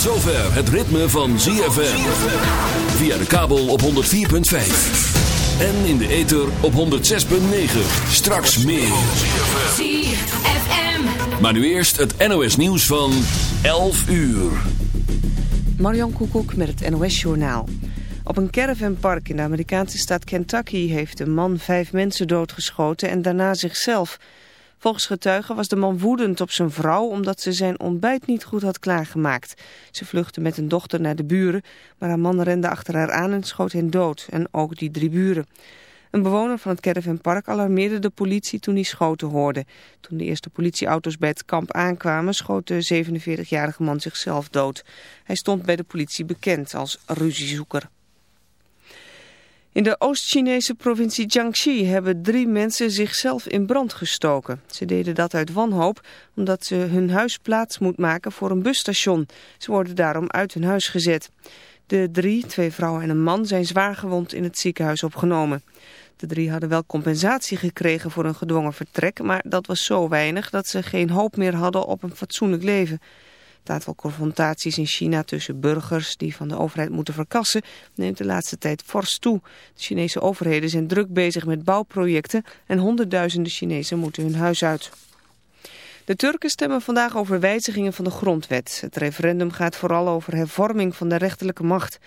Tot zover het ritme van ZFM. Via de kabel op 104.5. En in de ether op 106.9. Straks meer. ZFM. Maar nu eerst het NOS nieuws van 11 uur. Marion Koekoek met het NOS Journaal. Op een caravanpark in de Amerikaanse staat Kentucky heeft een man vijf mensen doodgeschoten en daarna zichzelf. Volgens getuigen was de man woedend op zijn vrouw omdat ze zijn ontbijt niet goed had klaargemaakt. Ze vluchtte met een dochter naar de buren, maar haar man rende achter haar aan en schoot hen dood. En ook die drie buren. Een bewoner van het caravanpark alarmeerde de politie toen hij schoten hoorde. Toen de eerste politieauto's bij het kamp aankwamen schoot de 47-jarige man zichzelf dood. Hij stond bij de politie bekend als ruziezoeker. In de Oost-Chinese provincie Jiangxi hebben drie mensen zichzelf in brand gestoken. Ze deden dat uit wanhoop omdat ze hun huis plaats moet maken voor een busstation. Ze worden daarom uit hun huis gezet. De drie, twee vrouwen en een man, zijn zwaargewond in het ziekenhuis opgenomen. De drie hadden wel compensatie gekregen voor een gedwongen vertrek, maar dat was zo weinig dat ze geen hoop meer hadden op een fatsoenlijk leven. Het aantal confrontaties in China tussen burgers die van de overheid moeten verkassen neemt de laatste tijd fors toe. De Chinese overheden zijn druk bezig met bouwprojecten en honderdduizenden Chinezen moeten hun huis uit. De Turken stemmen vandaag over wijzigingen van de grondwet. Het referendum gaat vooral over hervorming van de rechterlijke macht.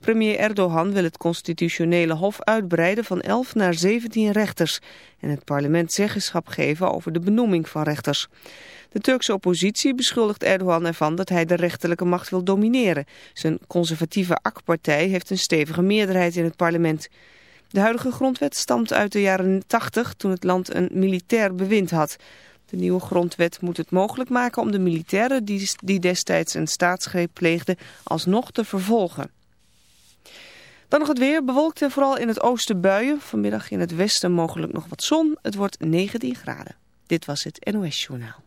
Premier Erdogan wil het constitutionele hof uitbreiden van 11 naar 17 rechters en het parlement zeggenschap geven over de benoeming van rechters. De Turkse oppositie beschuldigt Erdogan ervan dat hij de rechterlijke macht wil domineren. Zijn conservatieve AK-partij heeft een stevige meerderheid in het parlement. De huidige grondwet stamt uit de jaren 80 toen het land een militair bewind had. De nieuwe grondwet moet het mogelijk maken om de militairen die, destijds een staatsgreep pleegden alsnog te vervolgen. Dan nog het weer, bewolkt en vooral in het oosten buien. Vanmiddag in het westen mogelijk nog wat zon. Het wordt 19 graden. Dit was het NOS Journaal.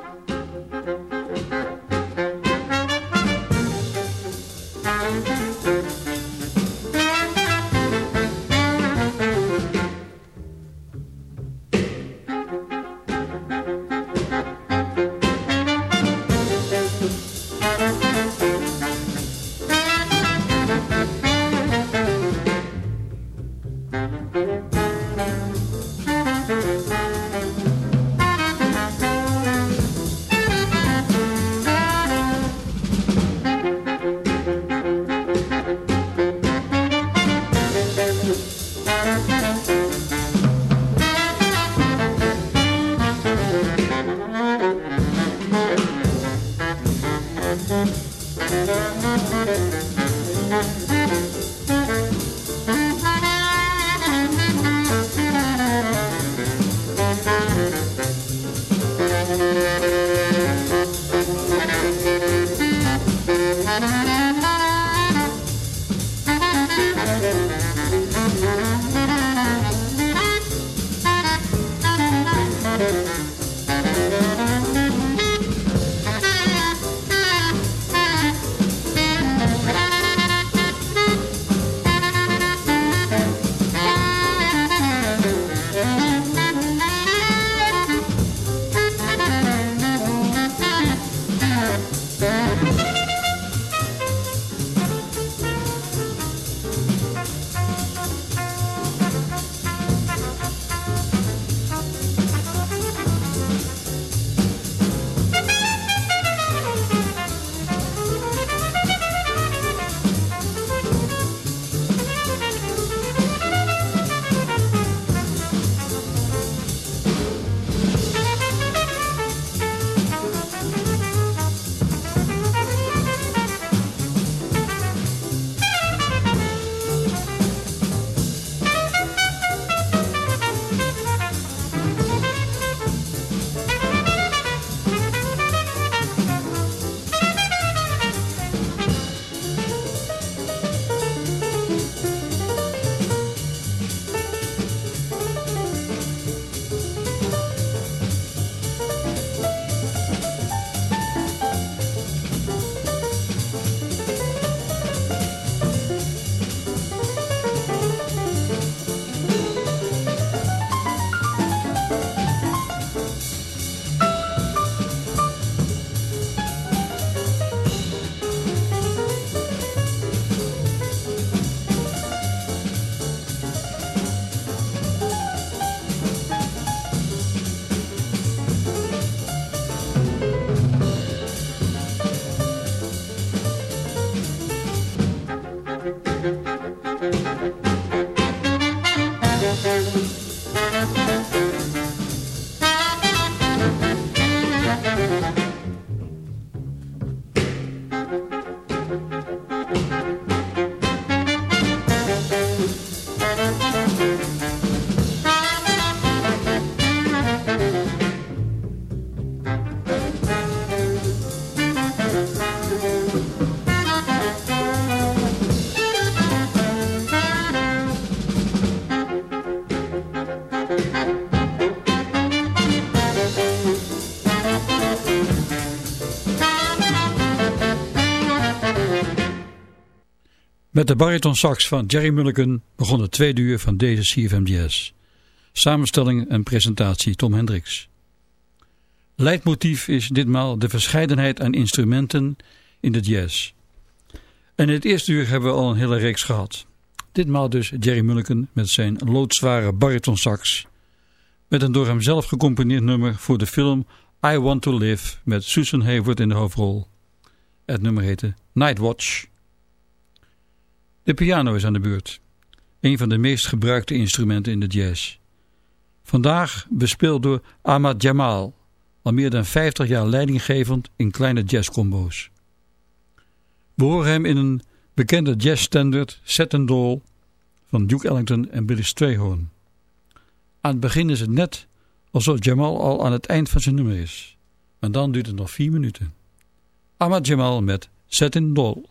Met de bariton sax van Jerry Mulliken begon het tweede uur van deze CFM Jazz. Samenstelling en presentatie Tom Hendricks. Leidmotief is ditmaal de verscheidenheid aan instrumenten in de jazz. En in het eerste uur hebben we al een hele reeks gehad. Ditmaal dus Jerry Mulliken met zijn loodzware bariton sax. Met een door hem zelf gecomponeerd nummer voor de film I Want To Live met Susan Hayward in de hoofdrol. Het nummer heette Night Watch. De piano is aan de beurt. Een van de meest gebruikte instrumenten in de jazz. Vandaag bespeeld door Ahmad Jamal, al meer dan 50 jaar leidinggevend in kleine jazzcombo's. We horen hem in een bekende jazzstandard Set and Doll van Duke Ellington en Billy Strayhorn. Aan het begin is het net alsof Jamal al aan het eind van zijn nummer is. Maar dan duurt het nog vier minuten. Ahmad Jamal met Set in Doll.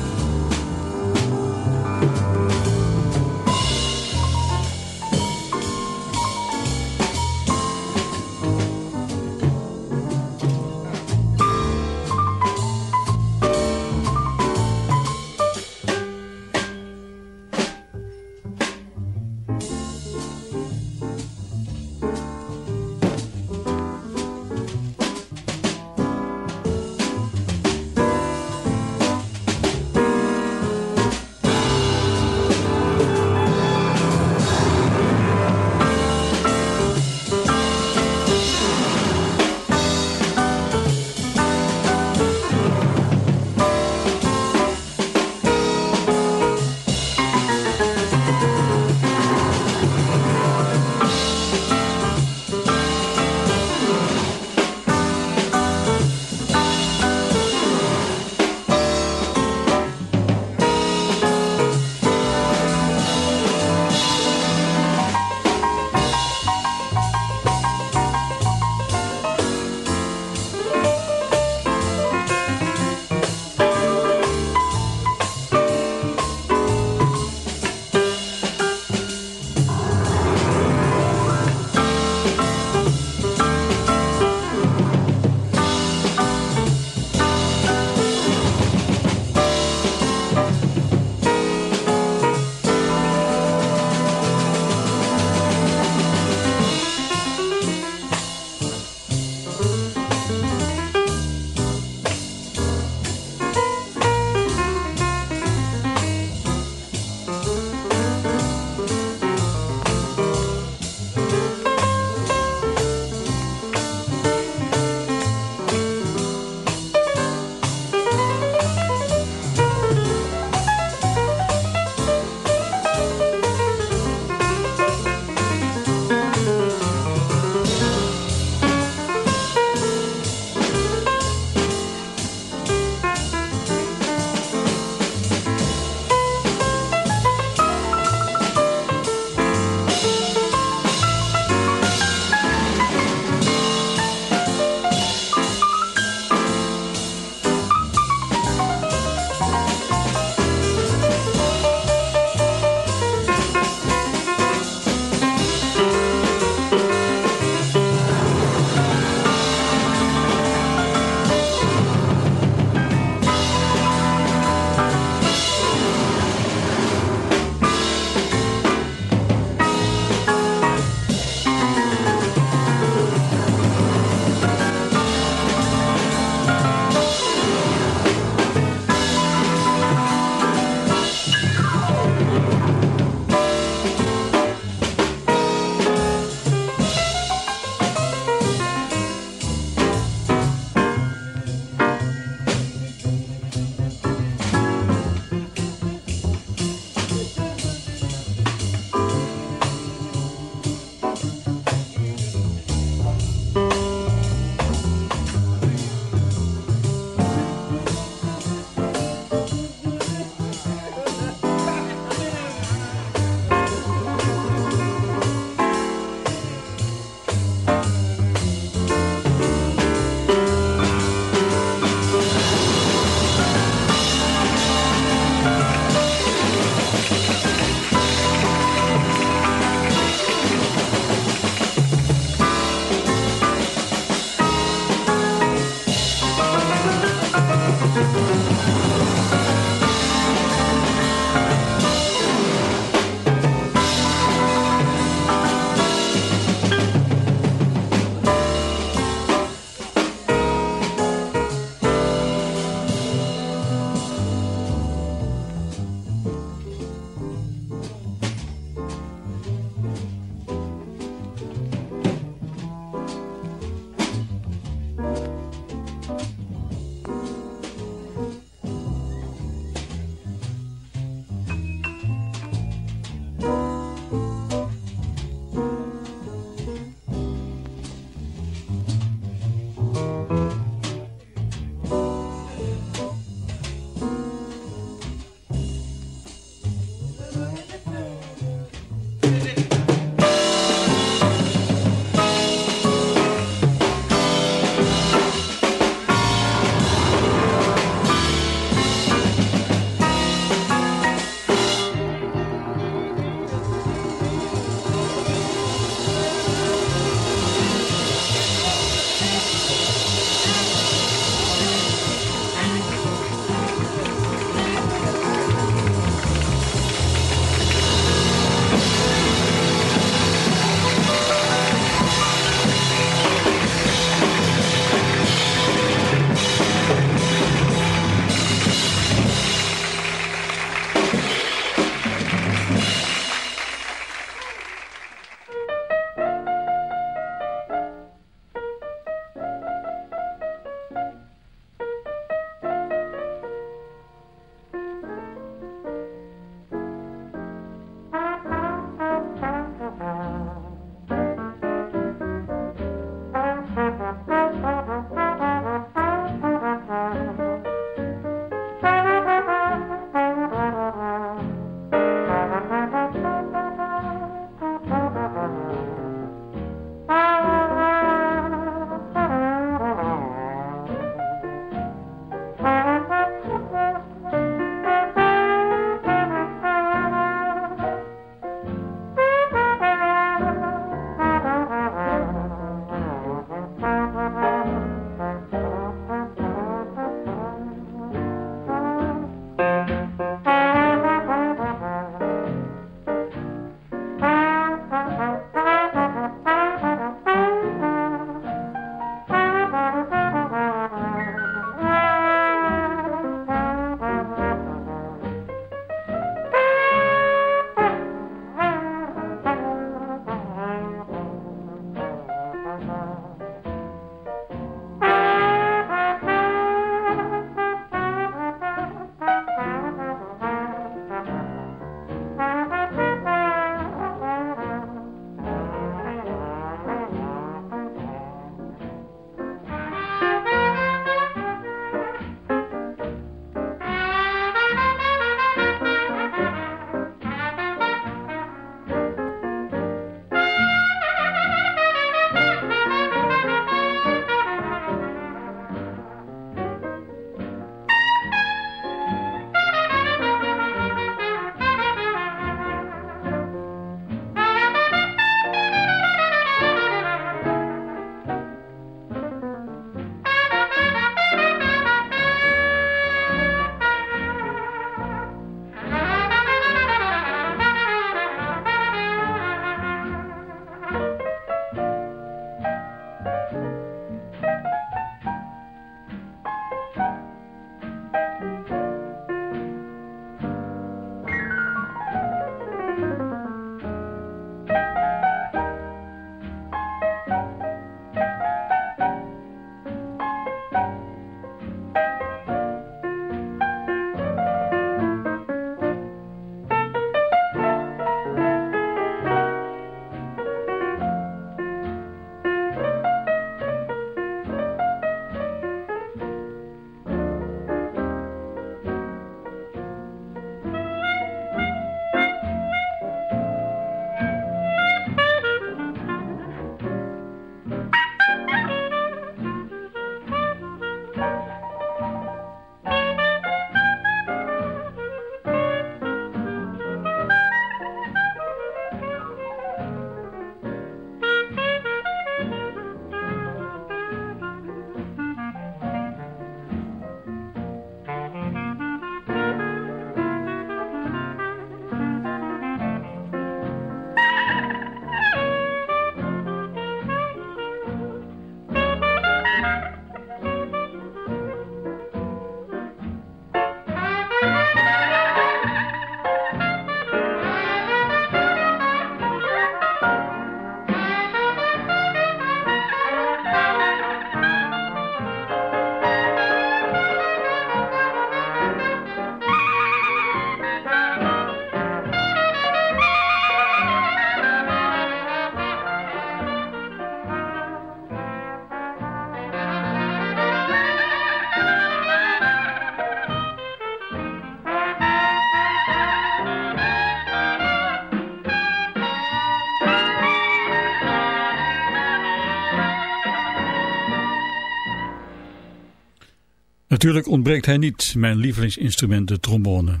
Natuurlijk ontbreekt hij niet, mijn lievelingsinstrument, de trombone.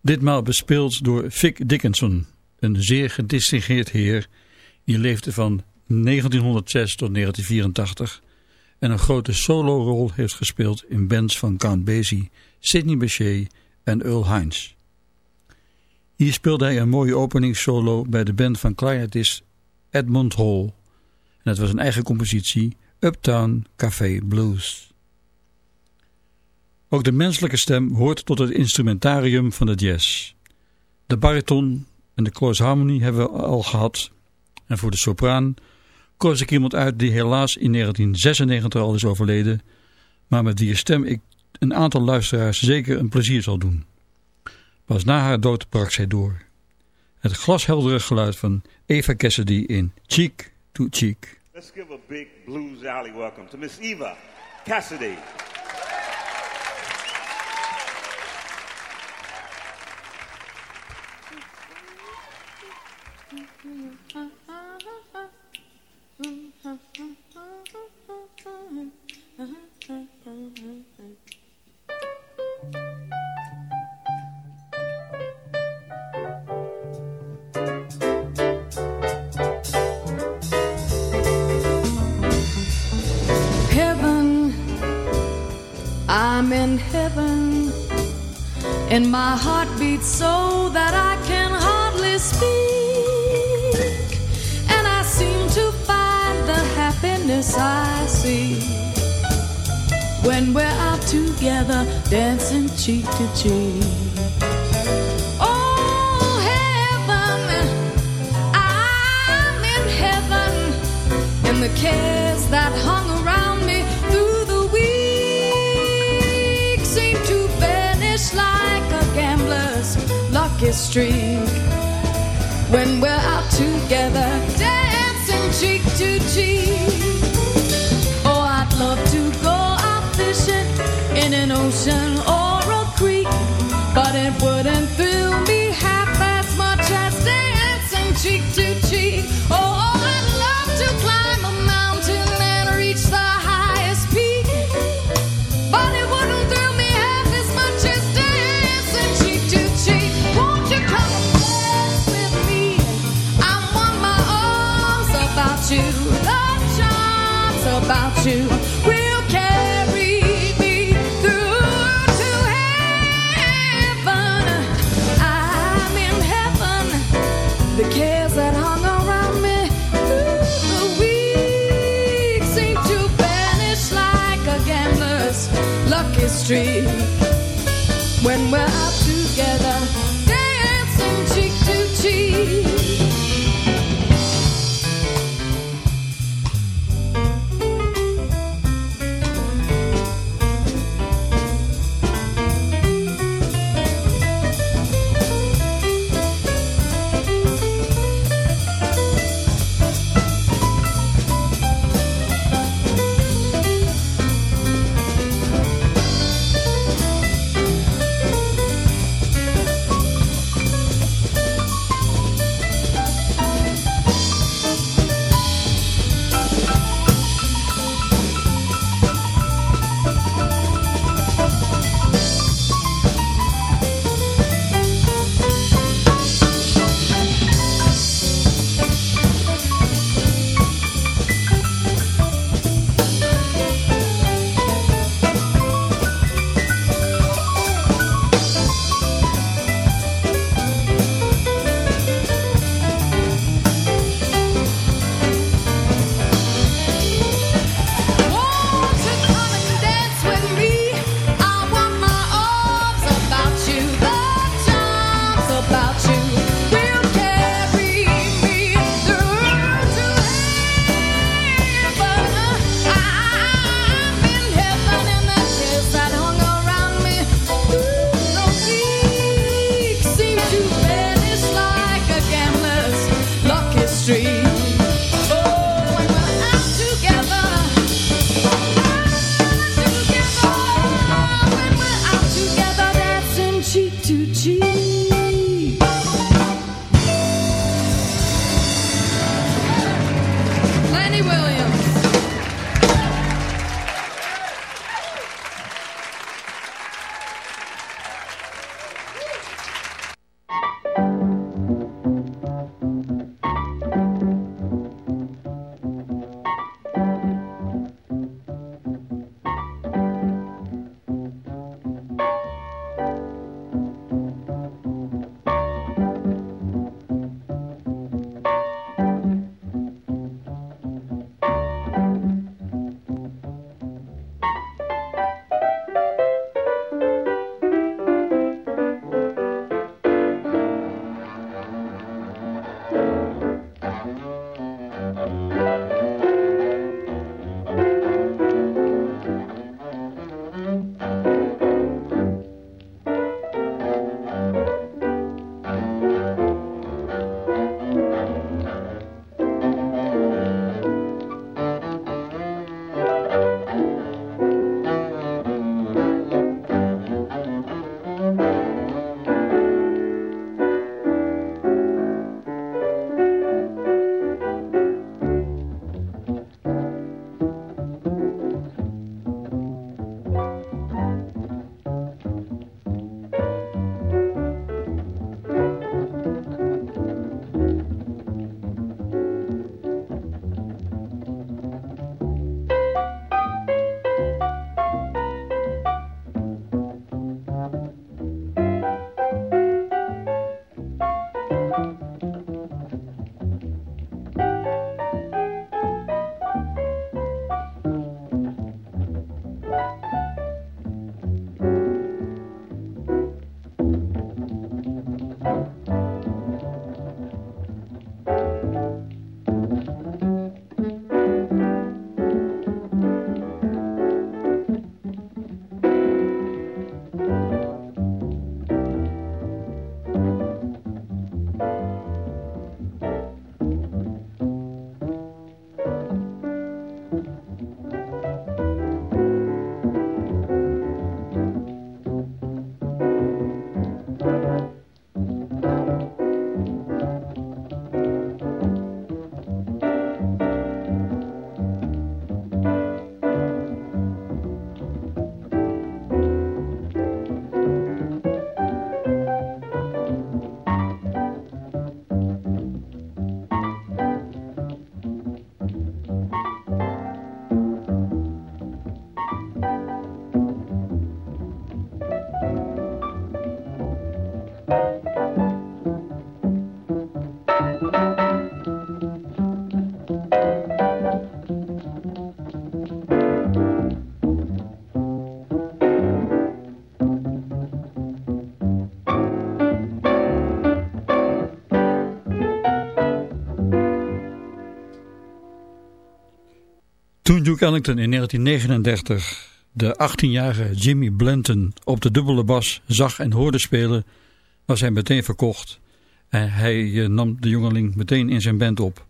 Ditmaal bespeeld door Vic Dickinson, een zeer gedistingeerd heer die leefde van 1906 tot 1984 en een grote solorol heeft gespeeld in bands van Count Basie, Sidney Bechet en Earl Hines. Hier speelde hij een mooie openingssolo bij de band van clarinetist Edmund Hall. En het was een eigen compositie, Uptown Café Blues. Ook de menselijke stem hoort tot het instrumentarium van de jazz. De bariton en de close harmony hebben we al gehad. En voor de sopraan koos ik iemand uit die helaas in 1996 al is overleden, maar met wie stem ik een aantal luisteraars zeker een plezier zal doen. Pas na haar dood brak zij door. Het glasheldere geluid van Eva Cassidy in Cheek to Cheek. Let's give a big blues alley welcome to Miss Eva Cassidy. street. Duke Ellington in 1939 de 18-jarige Jimmy Blanton op de dubbele bas zag en hoorde spelen, was hij meteen verkocht en hij eh, nam de jongeling meteen in zijn band op.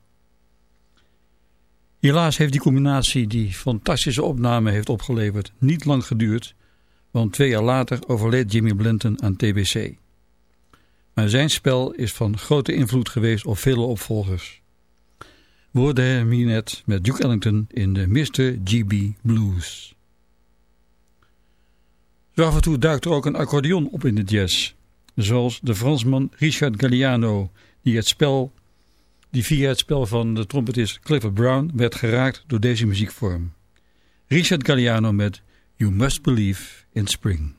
Helaas heeft die combinatie die fantastische opname heeft opgeleverd niet lang geduurd, want twee jaar later overleed Jimmy Blanton aan TBC. Maar zijn spel is van grote invloed geweest op vele opvolgers. We hoorden hem hier net met Duke Ellington in de Mr. GB Blues. Zo af en toe duikt er ook een accordeon op in de jazz. Zoals de Fransman Richard Galliano, die, het spel, die via het spel van de trompetist Clifford Brown werd geraakt door deze muziekvorm. Richard Galliano met You Must Believe in Spring.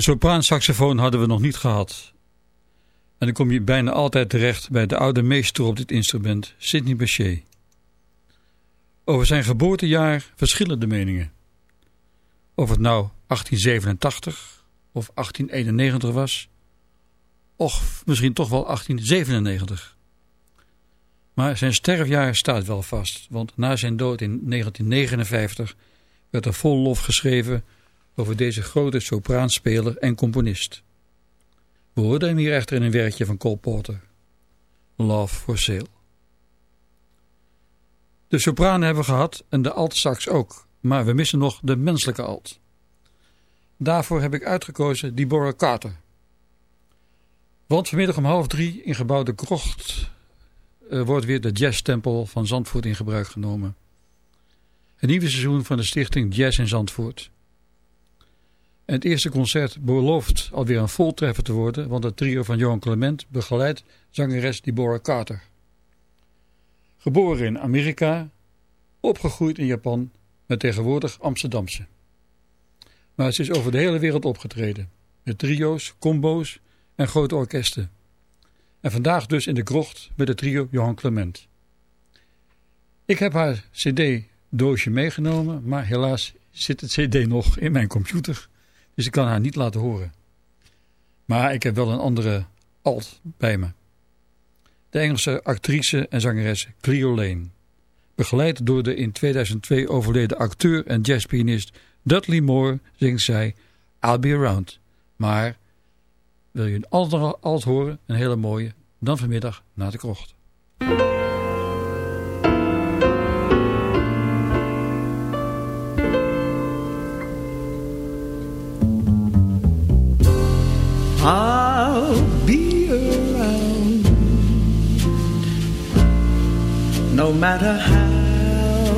De sopraansaxofoon hadden we nog niet gehad. En dan kom je bijna altijd terecht bij de oude meester op dit instrument, Sidney Bechet. Over zijn geboortejaar verschillen de meningen. Of het nou 1887 of 1891 was, of misschien toch wel 1897. Maar zijn sterfjaar staat wel vast, want na zijn dood in 1959 werd er vol lof geschreven over deze grote sopraanspeler en componist. We hoorden hem hier echter in een werkje van Cole Porter. Love for Sale. De sopranen hebben we gehad en de alt-sax ook, maar we missen nog de menselijke alt. Daarvoor heb ik uitgekozen Deborah Carter. Want vanmiddag om half drie in gebouwde krocht uh, wordt weer de jazztempel van Zandvoort in gebruik genomen. Het nieuwe seizoen van de stichting Jazz in Zandvoort. En het eerste concert belooft alweer een voltreffer te worden, want het trio van Johan Clement begeleidt zangeres Deborah Carter. Geboren in Amerika, opgegroeid in Japan, met tegenwoordig Amsterdamse. Maar ze is over de hele wereld opgetreden, met trio's, combo's en grote orkesten. En vandaag dus in de krocht met het trio Johan Clement. Ik heb haar cd-doosje meegenomen, maar helaas zit het cd nog in mijn computer. Dus ik kan haar niet laten horen. Maar ik heb wel een andere alt bij me. De Engelse actrice en zangeres Cleo Lane. Begeleid door de in 2002 overleden acteur en jazzpianist Dudley Moore zingt zij I'll Be Around. Maar wil je een andere alt horen, een hele mooie, dan vanmiddag naar de krocht. matter how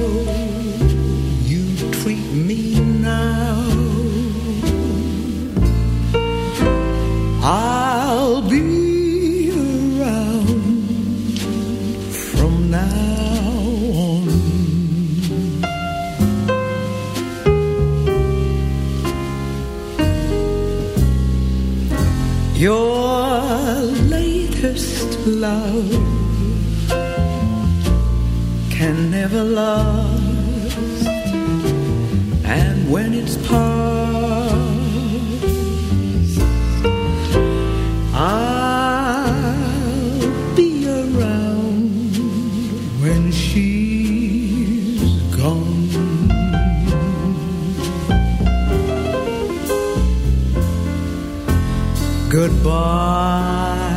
you treat me now, I'll be around from now on. Your latest love never lost, and when it's past, I'll be around when she's gone. Goodbye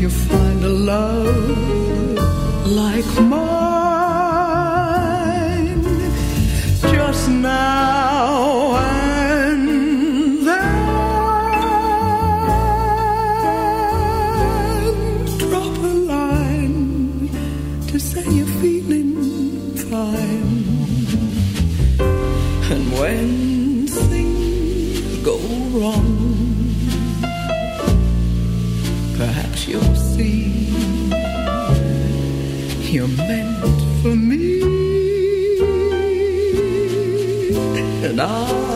you find a love like 나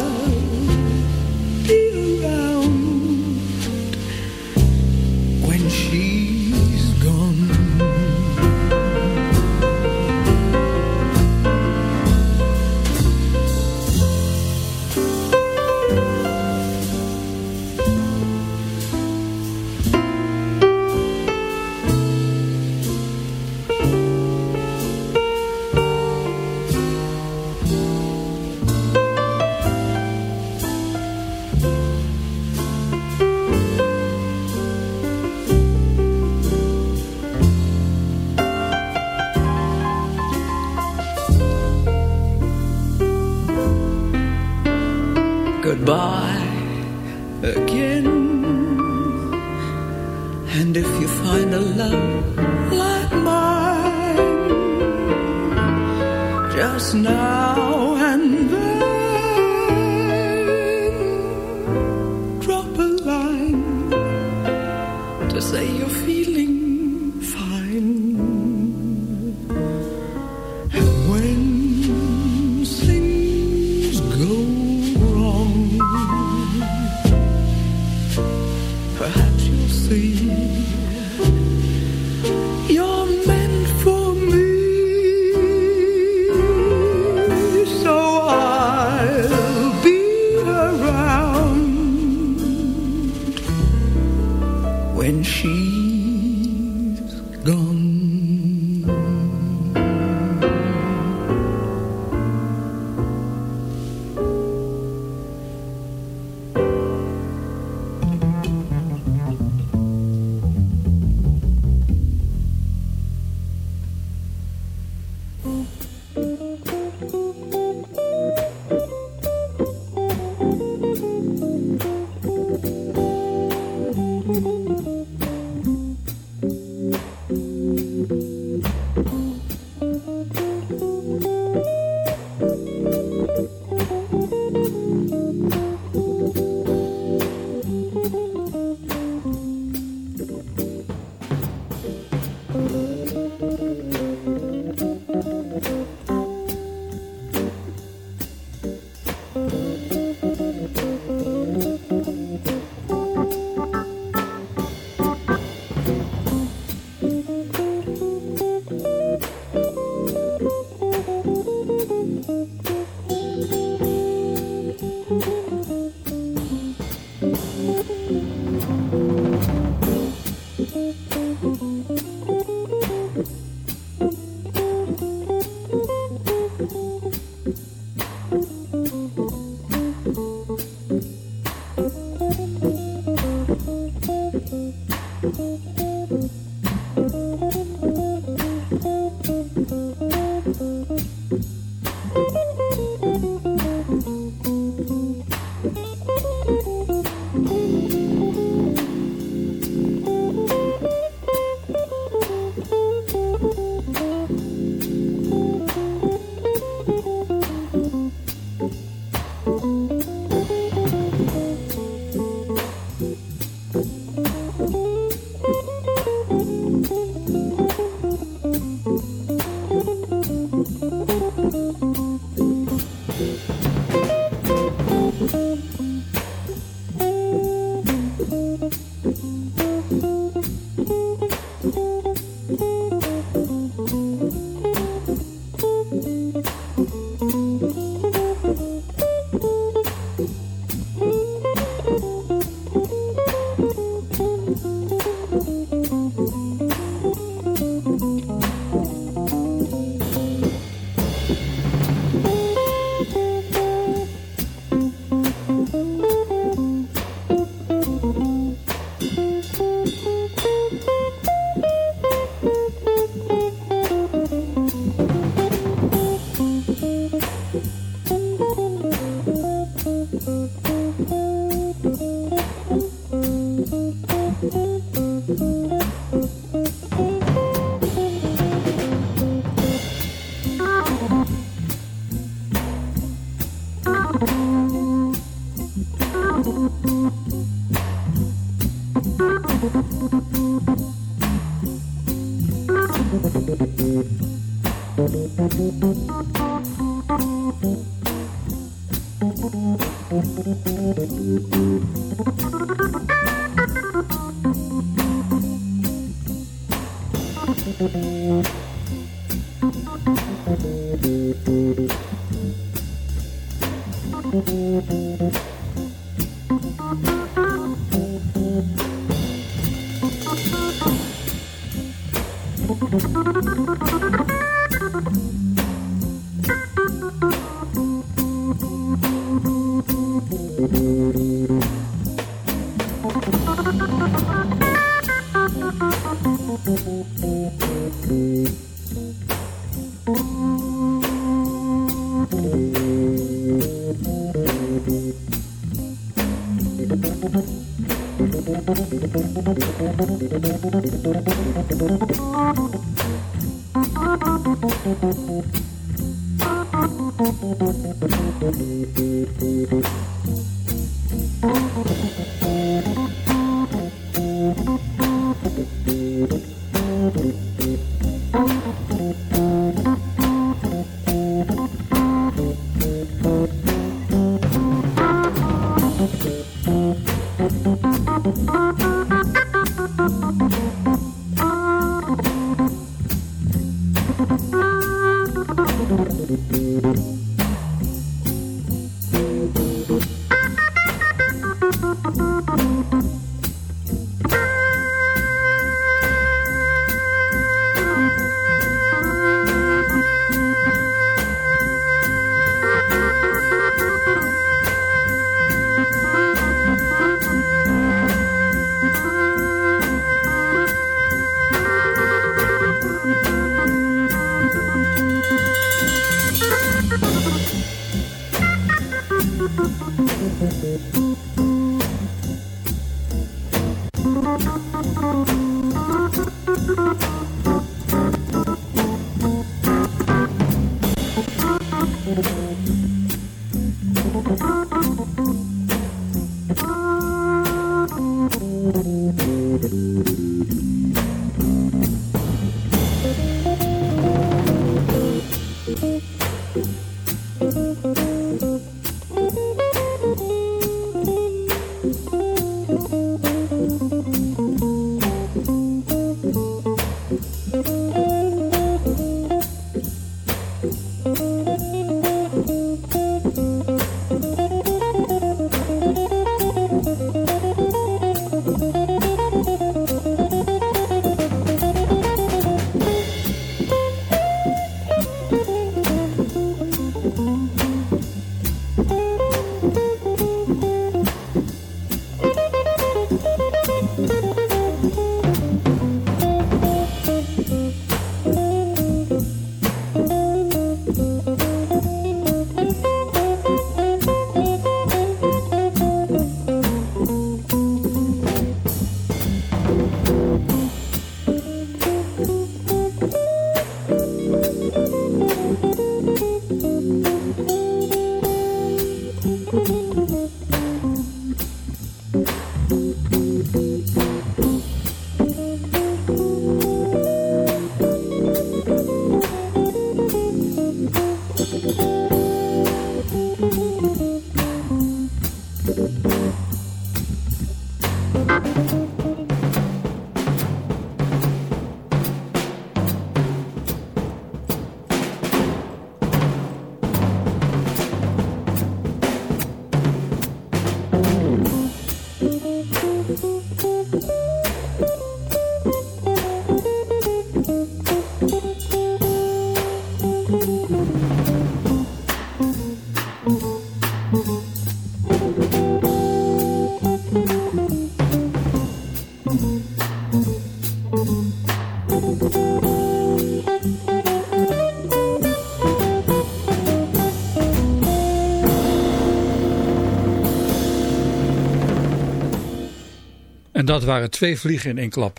Dat waren twee vliegen in één klap.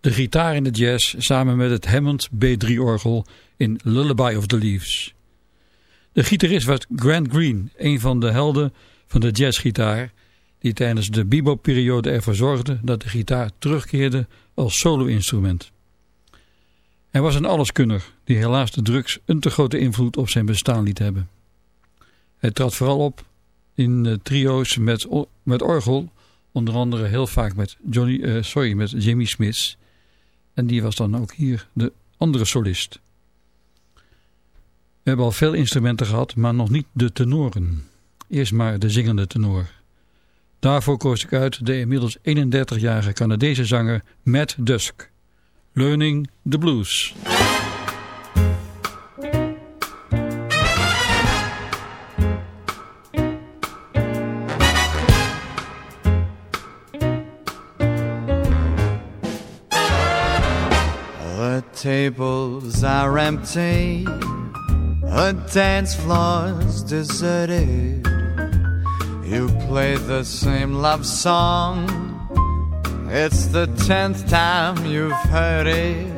De gitaar in de jazz samen met het Hammond B3-orgel in Lullaby of the Leaves. De gitarist was Grant Green, een van de helden van de jazzgitaar... die tijdens de bebop-periode ervoor zorgde dat de gitaar terugkeerde als solo-instrument. Hij was een alleskunner die helaas de drugs een te grote invloed op zijn bestaan liet hebben. Hij trad vooral op in trio's met, met orgel. Onder andere heel vaak met, Johnny, uh, sorry, met Jimmy Smith. En die was dan ook hier de andere solist. We hebben al veel instrumenten gehad, maar nog niet de tenoren. Eerst maar de zingende tenor. Daarvoor koos ik uit de inmiddels 31-jarige Canadese zanger Matt Dusk. Learning the Blues. The tables are empty, the dance floor's deserted. You play the same love song. It's the tenth time you've heard it.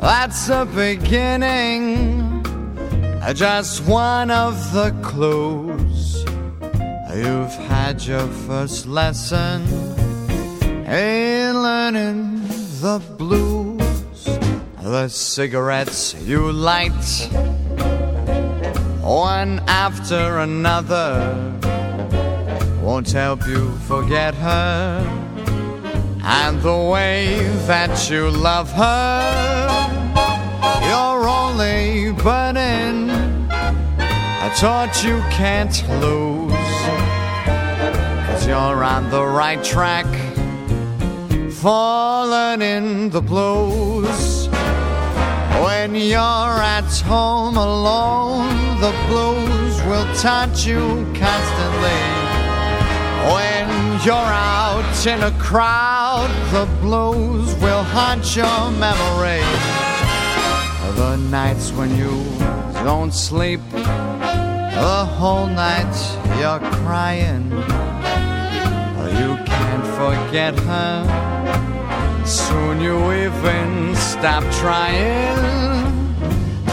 That's the beginning, just one of the clues. You've had your first lesson in learning the blues. The cigarettes you light, one after another won't help you forget her and the way that you love her. You're only burning a torch you can't lose. Cause you're on the right track for in the blues. When you're at home alone, the blues will touch you constantly. When you're out in a crowd, the blues will haunt your memory. The nights when you don't sleep, the whole night you're crying. You can't forget her. Soon you even stop trying.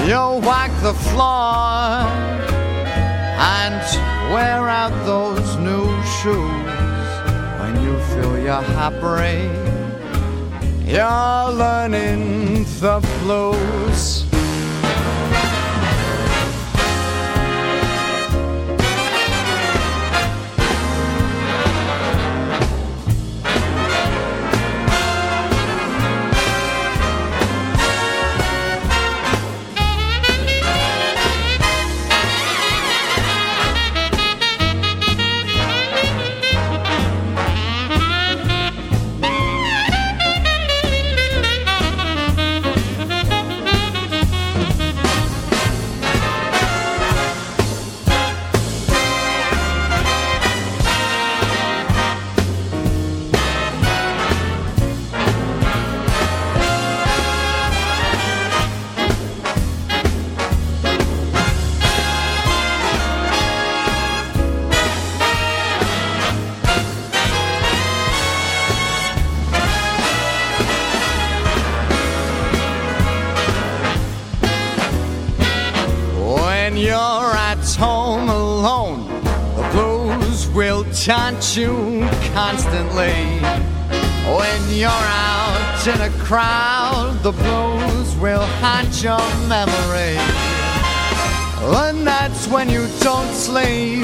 You'll walk the floor and wear out those new shoes when you feel your heart break. You're learning the blues. You constantly. When you're out in a crowd, the blues will haunt your memory. And that's when you don't sleep.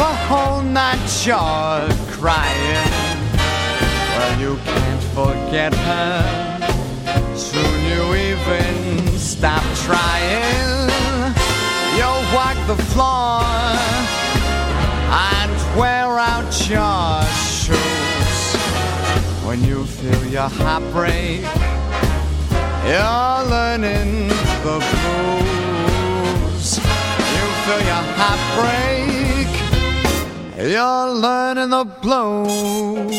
The whole night you're crying. Well, you can't forget her. Soon you even stop trying. You'll walk the floor wear your shoes when you feel your heart break. You're learning the blues. You feel your heart break. You're learning the blues.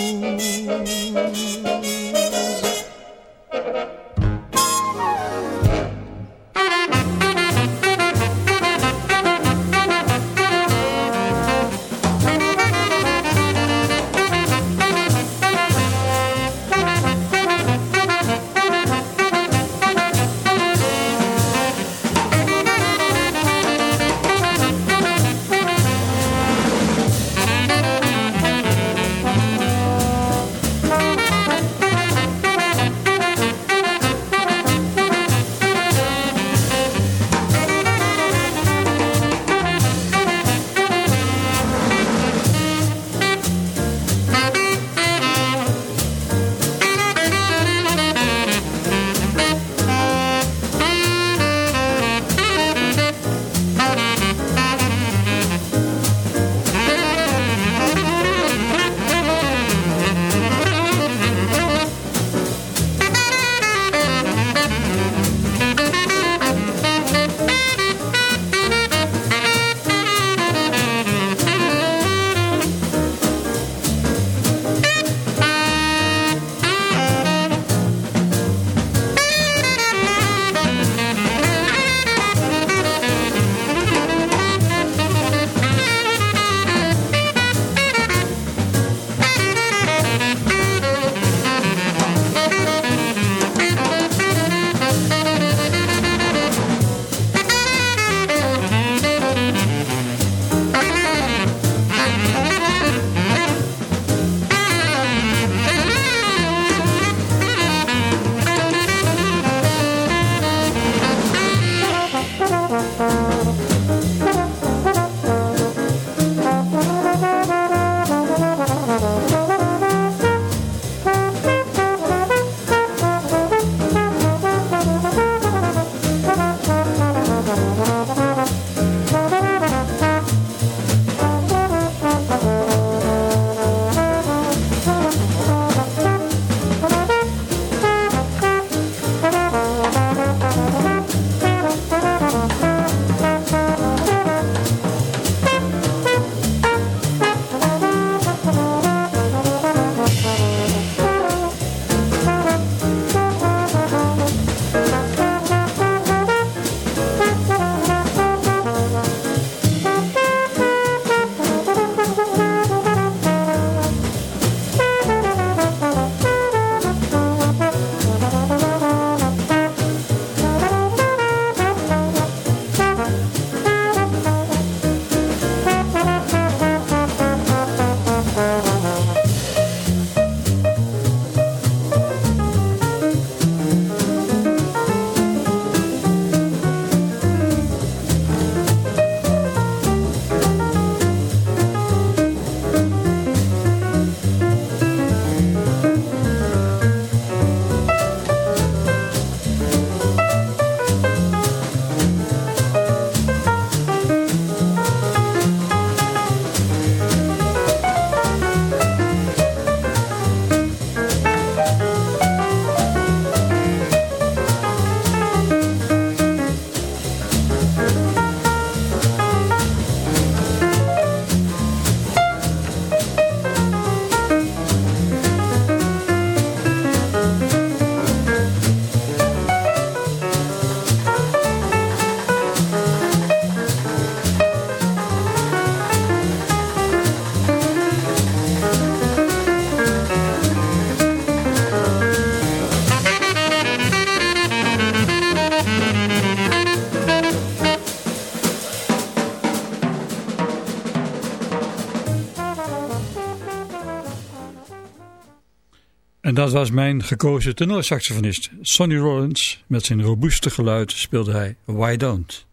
Was mijn gekozen tenorsaxofonist. Sonny Rollins. Met zijn robuuste geluid speelde hij Why Don't.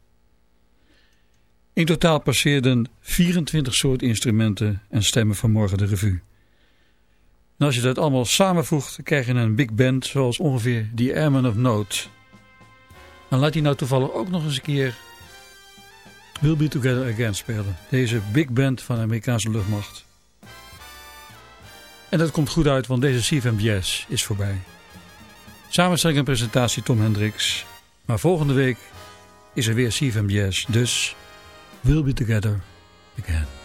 In totaal passeerden 24 soorten instrumenten en stemmen vanmorgen de revue. En als je dat allemaal samenvoegt, krijg je een big band zoals ongeveer The Airman of Note. Dan laat hij nou toevallig ook nog eens een keer We'll Be Together Again spelen. Deze big band van de Amerikaanse luchtmacht. En dat komt goed uit, want deze CFM Jazz is voorbij. Samenstelling en presentatie Tom Hendricks. Maar volgende week is er weer CFM Jazz, dus we'll be together again.